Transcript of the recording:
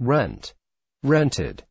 rent, rented.